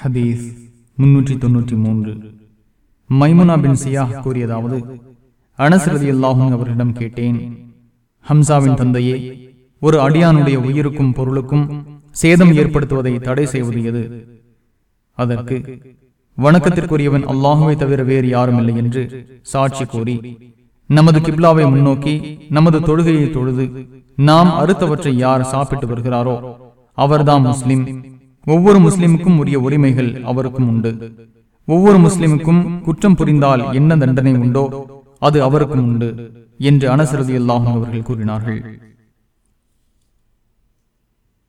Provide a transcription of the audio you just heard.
ஹதீஸ் முன்னூற்றி தொன்னூற்றி மூன்று. மைமுனா பின் சியா கூறியதாவது அனசரதி அல்லாஹும் அவரிடம் கேட்டேன் ஹம்சாவின் தந்தையே ஒரு அடியானுடைய உயிருக்கும் பொருளுக்கும் சேதம் ஏற்படுத்துவதை தடை செய்வது எது? அதற்கு வணக்கத்திற்குரியவன் அல்லாஹுவை தவிர வேறு யாரும் இல்லை என்று சாட்சி கூறி நமது கிப்லாவை முன்னோக்கி நமது தொழுகையை தொழுது நாம் அறுத்தவற்றை யார் சாப்பிட்டு வருகிறாரோ அவர்தான் முஸ்லிம். ஒவ்வொரு முஸ்லிமுக்கும் உரிய உரிமைகள் அவருக்கும் உண்டு. ஒவ்வொரு முஸ்லிமுக்கும் குற்றம் புரிந்தால் என்ன தண்டனை உண்டோ அது அவருக்கும் உண்டு என்று அனசரதி அல்லாஹும் அவர்கள் கூறினார்கள்.